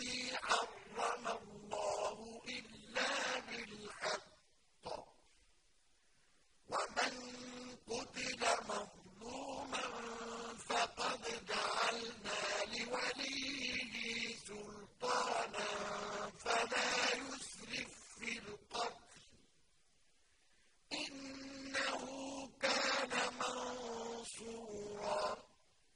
الَّتِي حَرَّمَ